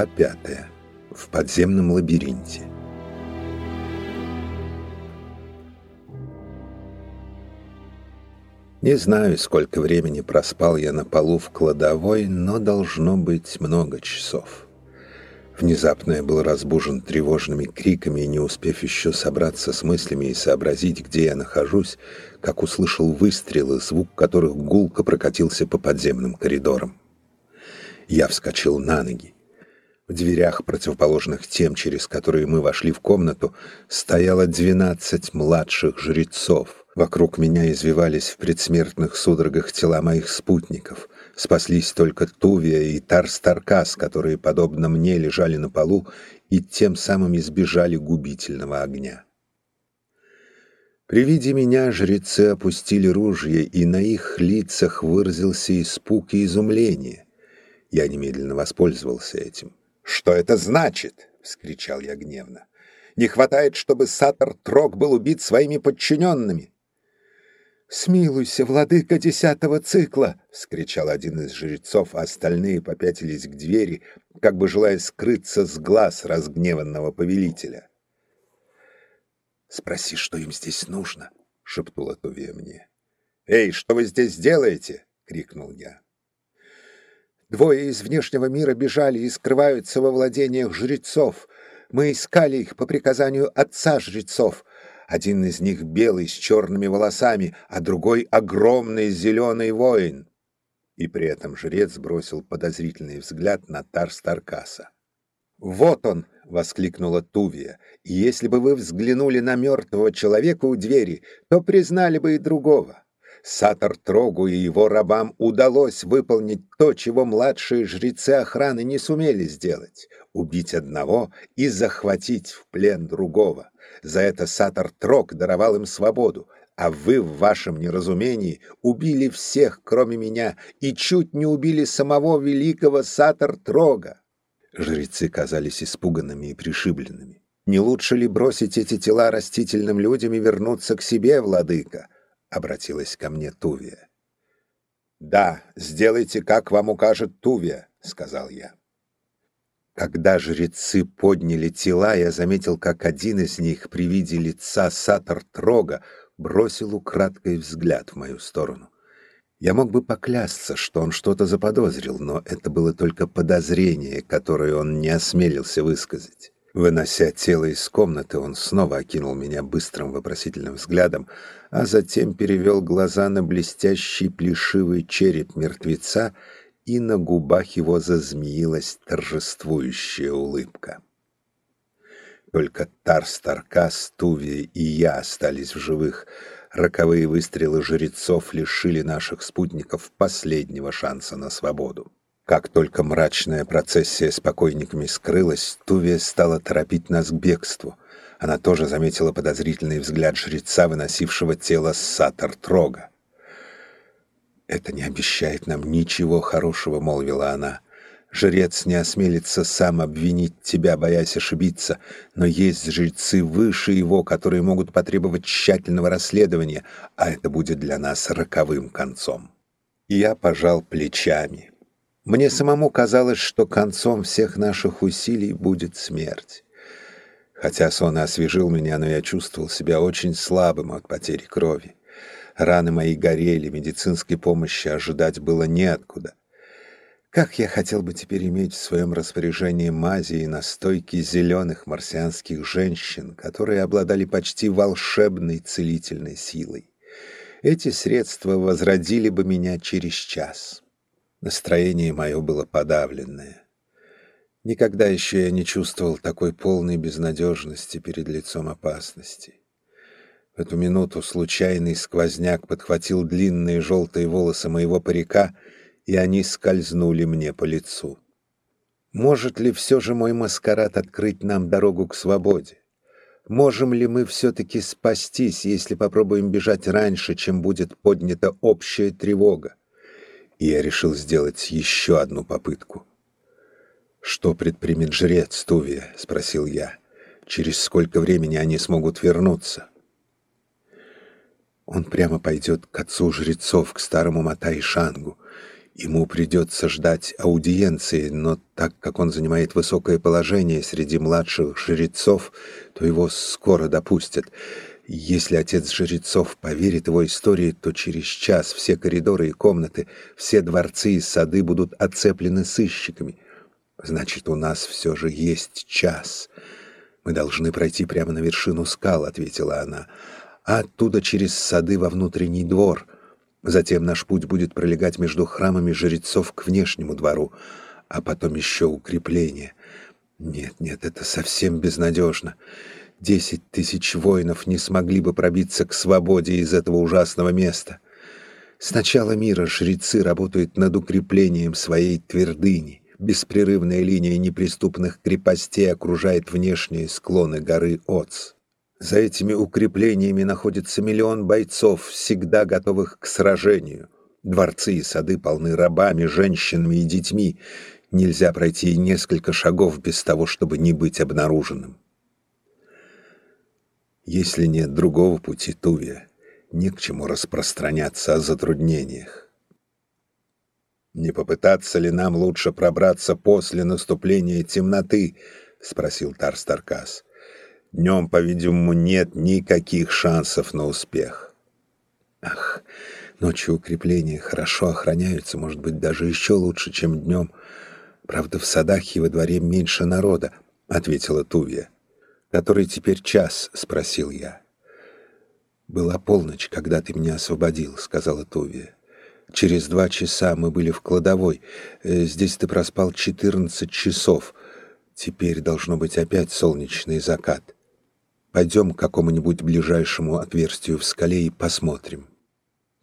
Глава пятая. В подземном лабиринте. Не знаю, сколько времени проспал я на полу в кладовой, но должно быть много часов. Внезапно я был разбужен тревожными криками, и не успев еще собраться с мыслями и сообразить, где я нахожусь, как услышал выстрелы, звук которых гулко прокатился по подземным коридорам. Я вскочил на ноги. В дверях, противоположных тем, через которые мы вошли в комнату, стояло двенадцать младших жрецов. Вокруг меня извивались в предсмертных судорогах тела моих спутников. Спаслись только Тувия и Тарстаркас, которые, подобно мне, лежали на полу и тем самым избежали губительного огня. При виде меня жрецы опустили ружья, и на их лицах выразился испуг и изумление. Я немедленно воспользовался этим. «Что это значит?» — вскричал я гневно. «Не хватает, чтобы Сатор Трог был убит своими подчиненными. «Смилуйся, владыка десятого цикла!» — вскричал один из жрецов, а остальные попятились к двери, как бы желая скрыться с глаз разгневанного повелителя. «Спроси, что им здесь нужно», — шепнула Тувия мне. «Эй, что вы здесь делаете?» — крикнул я. «Двое из внешнего мира бежали и скрываются во владениях жрецов. Мы искали их по приказанию отца жрецов». Один из них белый, с черными волосами, а другой — огромный зеленый воин. И при этом жрец бросил подозрительный взгляд на Тарстаркаса. «Вот он!» — воскликнула Тувия. «И если бы вы взглянули на мертвого человека у двери, то признали бы и другого. Сатор Трогу и его рабам удалось выполнить то, чего младшие жрецы охраны не сумели сделать — убить одного и захватить в плен другого. За это Сатор Трог даровал им свободу, а вы в вашем неразумении убили всех, кроме меня, и чуть не убили самого великого Сатор Трога. Жрецы казались испуганными и пришибленными. «Не лучше ли бросить эти тела растительным людям и вернуться к себе, владыка?» — обратилась ко мне Тувия. «Да, сделайте, как вам укажет Тувия», — сказал я. Когда жрецы подняли тела, я заметил, как один из них при виде лица Сатор Трога бросил украдкой взгляд в мою сторону. Я мог бы поклясться, что он что-то заподозрил, но это было только подозрение, которое он не осмелился высказать. Вынося тело из комнаты, он снова окинул меня быстрым вопросительным взглядом, а затем перевел глаза на блестящий плешивый череп мертвеца и на губах его зазмеилась торжествующая улыбка. Только Тарс Таркас, Туви и я остались в живых. Роковые выстрелы жрецов лишили наших спутников последнего шанса на свободу. Как только мрачная процессия с покойниками скрылась, Тувия стала торопить нас к бегству. Она тоже заметила подозрительный взгляд жреца, выносившего тело Сатар Трога. «Это не обещает нам ничего хорошего», — молвила она. «Жрец не осмелится сам обвинить тебя, боясь ошибиться, но есть жрецы выше его, которые могут потребовать тщательного расследования, а это будет для нас роковым концом». Я пожал плечами. Мне самому казалось, что концом всех наших усилий будет смерть. Хотя сон освежил меня, но я чувствовал себя очень слабым от потери крови. Раны мои горели, медицинской помощи ожидать было неоткуда. Как я хотел бы теперь иметь в своем распоряжении мази и настойки зеленых марсианских женщин, которые обладали почти волшебной целительной силой. Эти средства возродили бы меня через час. Настроение мое было подавленное. Никогда еще я не чувствовал такой полной безнадежности перед лицом опасности. В эту минуту случайный сквозняк подхватил длинные желтые волосы моего парика, и они скользнули мне по лицу. Может ли все же мой маскарад открыть нам дорогу к свободе? Можем ли мы все-таки спастись, если попробуем бежать раньше, чем будет поднята общая тревога? И я решил сделать еще одну попытку. «Что предпримет жрец, Тувия?» — спросил я. «Через сколько времени они смогут вернуться?» Он прямо пойдет к отцу жрецов, к старому Матай Шангу, Ему придется ждать аудиенции, но так как он занимает высокое положение среди младших жрецов, то его скоро допустят. Если отец жрецов поверит его истории, то через час все коридоры и комнаты, все дворцы и сады будут оцеплены сыщиками. Значит, у нас все же есть час. Мы должны пройти прямо на вершину скал, — ответила она, — а оттуда через сады во внутренний двор — Затем наш путь будет пролегать между храмами жрецов к внешнему двору, а потом еще укрепление. Нет, нет, это совсем безнадежно. Десять тысяч воинов не смогли бы пробиться к свободе из этого ужасного места. С начала мира жрецы работают над укреплением своей твердыни. Беспрерывная линия неприступных крепостей окружает внешние склоны горы Оц. За этими укреплениями находится миллион бойцов, всегда готовых к сражению. Дворцы и сады полны рабами, женщинами и детьми. Нельзя пройти несколько шагов без того, чтобы не быть обнаруженным. Если нет другого пути, Тувия, не к чему распространяться о затруднениях. «Не попытаться ли нам лучше пробраться после наступления темноты?» — спросил Тарстаркас. Днем, по-видимому, нет никаких шансов на успех. Ах, ночью укрепления хорошо охраняются, может быть, даже еще лучше, чем днем. Правда, в садах и во дворе меньше народа, — ответила Тувия. «Который теперь час?» — спросил я. «Была полночь, когда ты меня освободил», — сказала Тувия. «Через два часа мы были в кладовой. Э, здесь ты проспал четырнадцать часов. Теперь должно быть опять солнечный закат». Пойдем к какому-нибудь ближайшему отверстию в скале и посмотрим.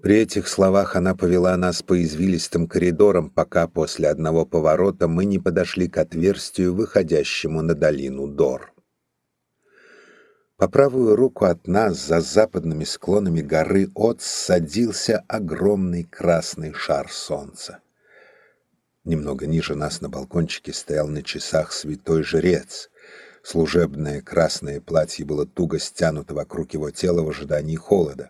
При этих словах она повела нас по извилистым коридорам, пока после одного поворота мы не подошли к отверстию, выходящему на долину Дор. По правую руку от нас, за западными склонами горы От, садился огромный красный шар солнца. Немного ниже нас на балкончике стоял на часах святой жрец — Служебное красное платье было туго стянуто вокруг его тела в ожидании холода.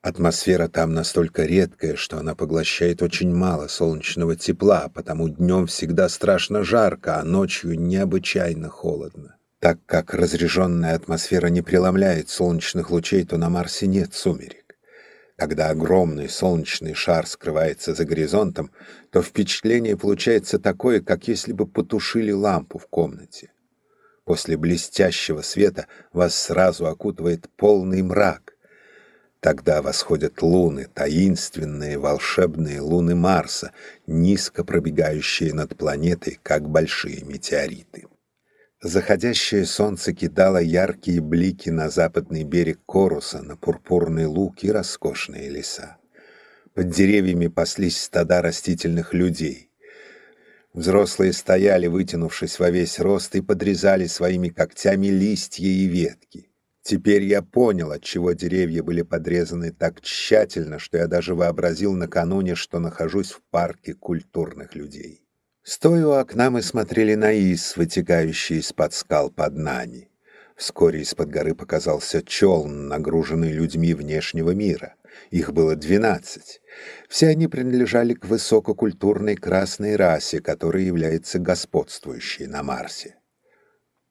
Атмосфера там настолько редкая, что она поглощает очень мало солнечного тепла, потому днем всегда страшно жарко, а ночью необычайно холодно. Так как разреженная атмосфера не преломляет солнечных лучей, то на Марсе нет сумерек. Когда огромный солнечный шар скрывается за горизонтом, то впечатление получается такое, как если бы потушили лампу в комнате. После блестящего света вас сразу окутывает полный мрак. Тогда восходят луны, таинственные волшебные луны Марса, низко пробегающие над планетой, как большие метеориты. Заходящее солнце кидало яркие блики на западный берег Коруса, на пурпурный луг и роскошные леса. Под деревьями паслись стада растительных людей — Взрослые стояли, вытянувшись во весь рост, и подрезали своими когтями листья и ветки. Теперь я понял, отчего деревья были подрезаны так тщательно, что я даже вообразил накануне, что нахожусь в парке культурных людей. Стоя у окна, мы смотрели на из, вытекающий из-под скал под нами. Вскоре из-под горы показался челн, нагруженный людьми внешнего мира. Их было двенадцать. Все они принадлежали к высококультурной красной расе, которая является господствующей на Марсе.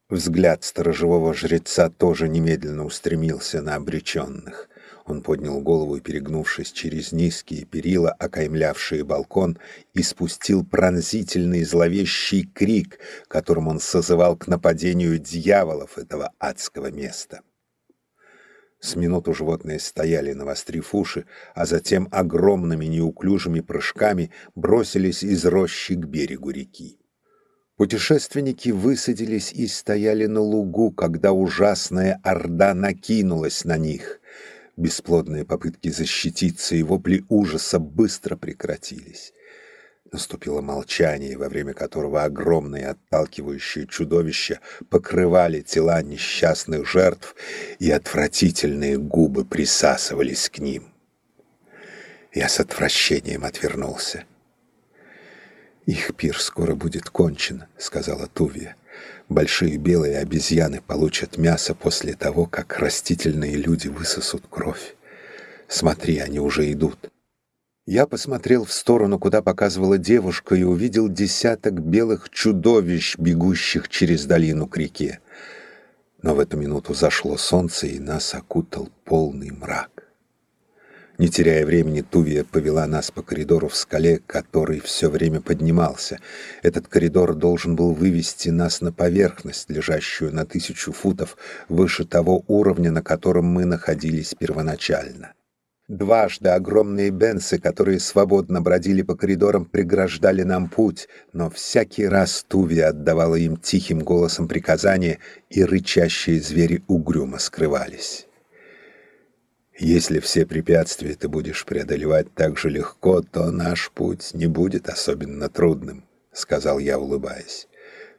Взгляд сторожевого жреца тоже немедленно устремился на обреченных. Он поднял голову и, перегнувшись через низкие перила, окаймлявшие балкон, и спустил пронзительный зловещий крик, которым он созывал к нападению дьяволов этого адского места. С минуту животные стояли, навострив уши, а затем огромными неуклюжими прыжками бросились из рощи к берегу реки. Путешественники высадились и стояли на лугу, когда ужасная орда накинулась на них. Бесплодные попытки защититься и вопли ужаса быстро прекратились. Наступило молчание, во время которого огромные отталкивающие чудовища покрывали тела несчастных жертв, и отвратительные губы присасывались к ним. Я с отвращением отвернулся. «Их пир скоро будет кончен», — сказала Тувия. «Большие белые обезьяны получат мясо после того, как растительные люди высосут кровь. Смотри, они уже идут». Я посмотрел в сторону, куда показывала девушка, и увидел десяток белых чудовищ, бегущих через долину к реке. Но в эту минуту зашло солнце, и нас окутал полный мрак. Не теряя времени, Тувия повела нас по коридору в скале, который все время поднимался. Этот коридор должен был вывести нас на поверхность, лежащую на тысячу футов выше того уровня, на котором мы находились первоначально. Дважды огромные бенсы, которые свободно бродили по коридорам, преграждали нам путь, но всякий раз Тувия отдавала им тихим голосом приказания, и рычащие звери угрюмо скрывались. Если все препятствия ты будешь преодолевать так же легко, то наш путь не будет особенно трудным, — сказал я, улыбаясь.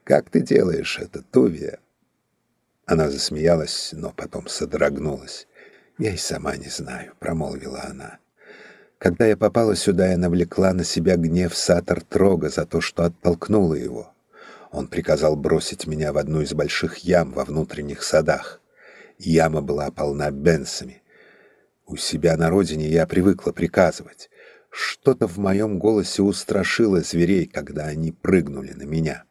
Как ты делаешь это, Тувия? Она засмеялась, но потом содрогнулась. «Я и сама не знаю», — промолвила она. «Когда я попала сюда, я навлекла на себя гнев Сатор Трога за то, что оттолкнула его. Он приказал бросить меня в одну из больших ям во внутренних садах. Яма была полна бенсами. У себя на родине я привыкла приказывать. Что-то в моем голосе устрашило зверей, когда они прыгнули на меня.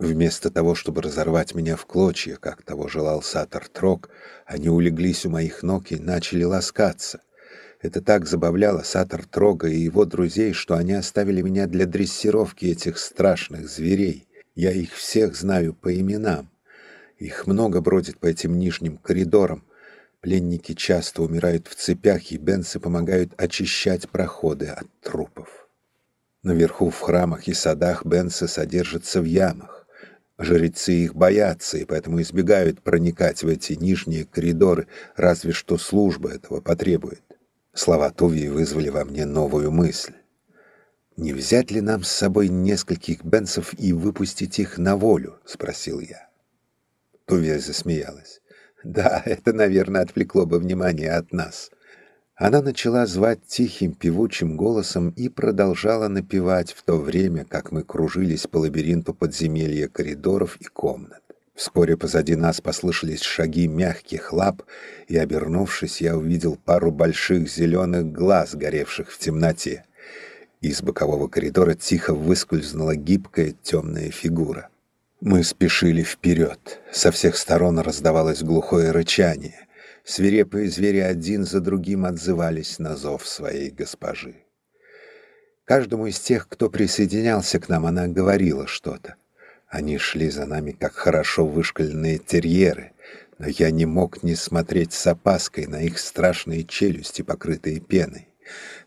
Вместо того, чтобы разорвать меня в клочья, как того желал Сатор Трок, они улеглись у моих ног и начали ласкаться. Это так забавляло Сатор Трога и его друзей, что они оставили меня для дрессировки этих страшных зверей. Я их всех знаю по именам. Их много бродит по этим нижним коридорам, Пленники часто умирают в цепях, и бенсы помогают очищать проходы от трупов. Наверху в храмах и садах бенсы содержатся в ямах. Жрецы их боятся, и поэтому избегают проникать в эти нижние коридоры, разве что служба этого потребует. Слова Тувии вызвали во мне новую мысль. «Не взять ли нам с собой нескольких бенсов и выпустить их на волю?» — спросил я. Тувия засмеялась. Да, это, наверное, отвлекло бы внимание от нас. Она начала звать тихим певучим голосом и продолжала напевать в то время, как мы кружились по лабиринту подземелья коридоров и комнат. Вскоре позади нас послышались шаги мягких лап, и, обернувшись, я увидел пару больших зеленых глаз, горевших в темноте. Из бокового коридора тихо выскользнула гибкая темная фигура. Мы спешили вперед. Со всех сторон раздавалось глухое рычание. Свирепые звери один за другим отзывались на зов своей госпожи. Каждому из тех, кто присоединялся к нам, она говорила что-то. Они шли за нами, как хорошо вышкаленные терьеры, но я не мог не смотреть с опаской на их страшные челюсти, покрытые пеной.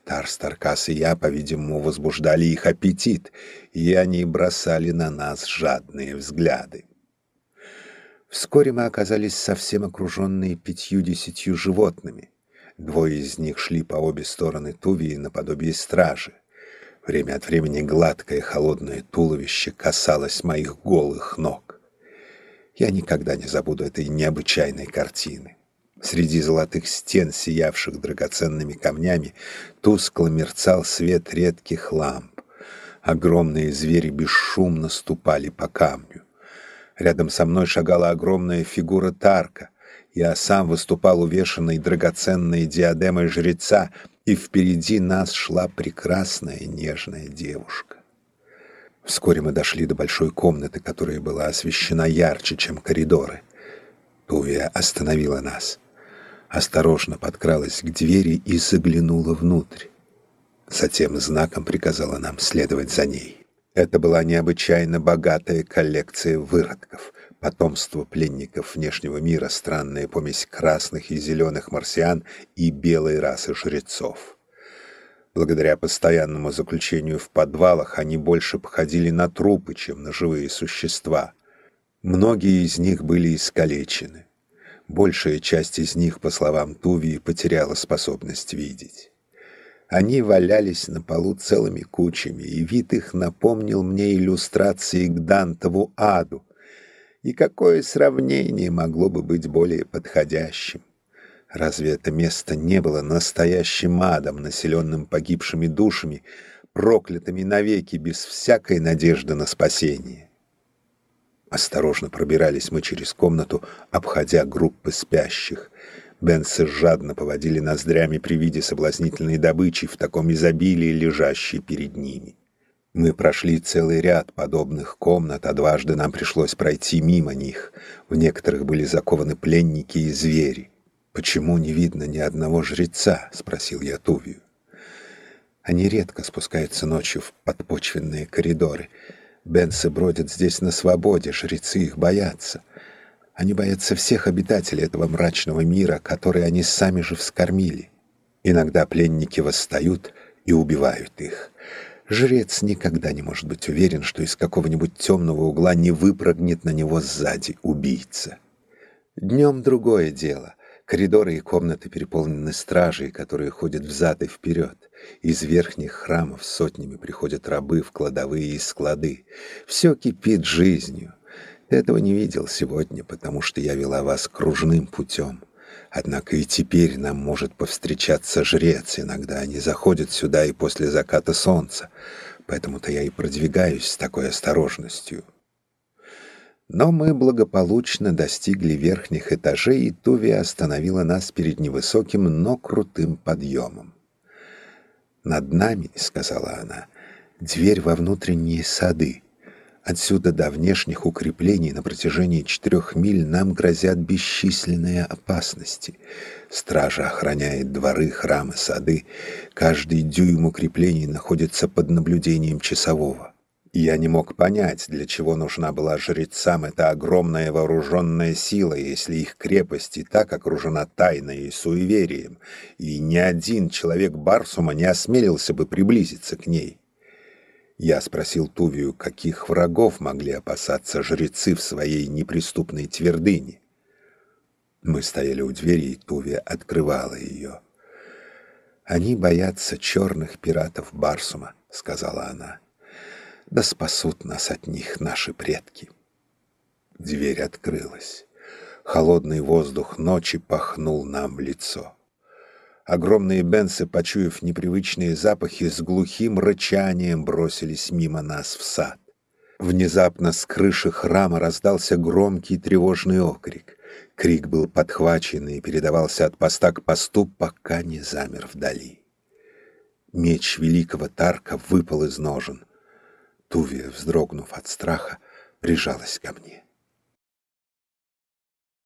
Тарстаркас и я, по-видимому, возбуждали их аппетит, и они бросали на нас жадные взгляды. Вскоре мы оказались совсем окруженные пятью-десятью животными. Двое из них шли по обе стороны Тувии наподобие стражи. Время от времени гладкое холодное туловище касалось моих голых ног. Я никогда не забуду этой необычайной картины. Среди золотых стен, сиявших драгоценными камнями, тускло мерцал свет редких ламп. Огромные звери бесшумно ступали по камню. Рядом со мной шагала огромная фигура Тарка. Я сам выступал увешанной драгоценной диадемой жреца, и впереди нас шла прекрасная нежная девушка. Вскоре мы дошли до большой комнаты, которая была освещена ярче, чем коридоры. Тувия остановила нас — осторожно подкралась к двери и заглянула внутрь. Затем знаком приказала нам следовать за ней. Это была необычайно богатая коллекция выродков, потомство пленников внешнего мира, странная помесь красных и зеленых марсиан и белой расы жрецов. Благодаря постоянному заключению в подвалах они больше походили на трупы, чем на живые существа. Многие из них были искалечены. Большая часть из них, по словам Тувии, потеряла способность видеть. Они валялись на полу целыми кучами, и вид их напомнил мне иллюстрации к Дантову аду. И какое сравнение могло бы быть более подходящим? Разве это место не было настоящим адом, населенным погибшими душами, проклятыми навеки, без всякой надежды на спасение? Осторожно пробирались мы через комнату, обходя группы спящих. Бенсы жадно поводили ноздрями при виде соблазнительной добычи в таком изобилии, лежащей перед ними. Мы прошли целый ряд подобных комнат, а дважды нам пришлось пройти мимо них. В некоторых были закованы пленники и звери. «Почему не видно ни одного жреца?» — спросил я Тувию. Они редко спускаются ночью в подпочвенные коридоры. Бенсы бродят здесь на свободе, жрецы их боятся. Они боятся всех обитателей этого мрачного мира, который они сами же вскормили. Иногда пленники восстают и убивают их. Жрец никогда не может быть уверен, что из какого-нибудь темного угла не выпрыгнет на него сзади убийца. Днем другое дело. Коридоры и комнаты переполнены стражей, которые ходят взад и вперед. Из верхних храмов сотнями приходят рабы в кладовые и склады. Все кипит жизнью. Ты этого не видел сегодня, потому что я вела вас кружным путем. Однако и теперь нам может повстречаться жрец. Иногда они заходят сюда и после заката солнца. Поэтому-то я и продвигаюсь с такой осторожностью. Но мы благополучно достигли верхних этажей, и Тувия остановила нас перед невысоким, но крутым подъемом. «Над нами, — сказала она, — дверь во внутренние сады. Отсюда до внешних укреплений на протяжении четырех миль нам грозят бесчисленные опасности. Стража охраняет дворы, храмы, сады. Каждый дюйм укреплений находится под наблюдением часового. Я не мог понять, для чего нужна была жрецам эта огромная вооруженная сила, если их крепость и так окружена тайной и суеверием, и ни один человек Барсума не осмелился бы приблизиться к ней. Я спросил Тувию, каких врагов могли опасаться жрецы в своей неприступной твердыне. Мы стояли у двери, и Тувия открывала ее. «Они боятся черных пиратов Барсума», — сказала она. «Да спасут нас от них наши предки». Дверь открылась. Холодный воздух ночи пахнул нам в лицо. Огромные бенсы, почуяв непривычные запахи, с глухим рычанием бросились мимо нас в сад. Внезапно с крыши храма раздался громкий тревожный окрик. Крик был подхвачен и передавался от поста к посту, пока не замер вдали. Меч великого Тарка выпал из ножен. Тувия, вздрогнув от страха, прижалась ко мне.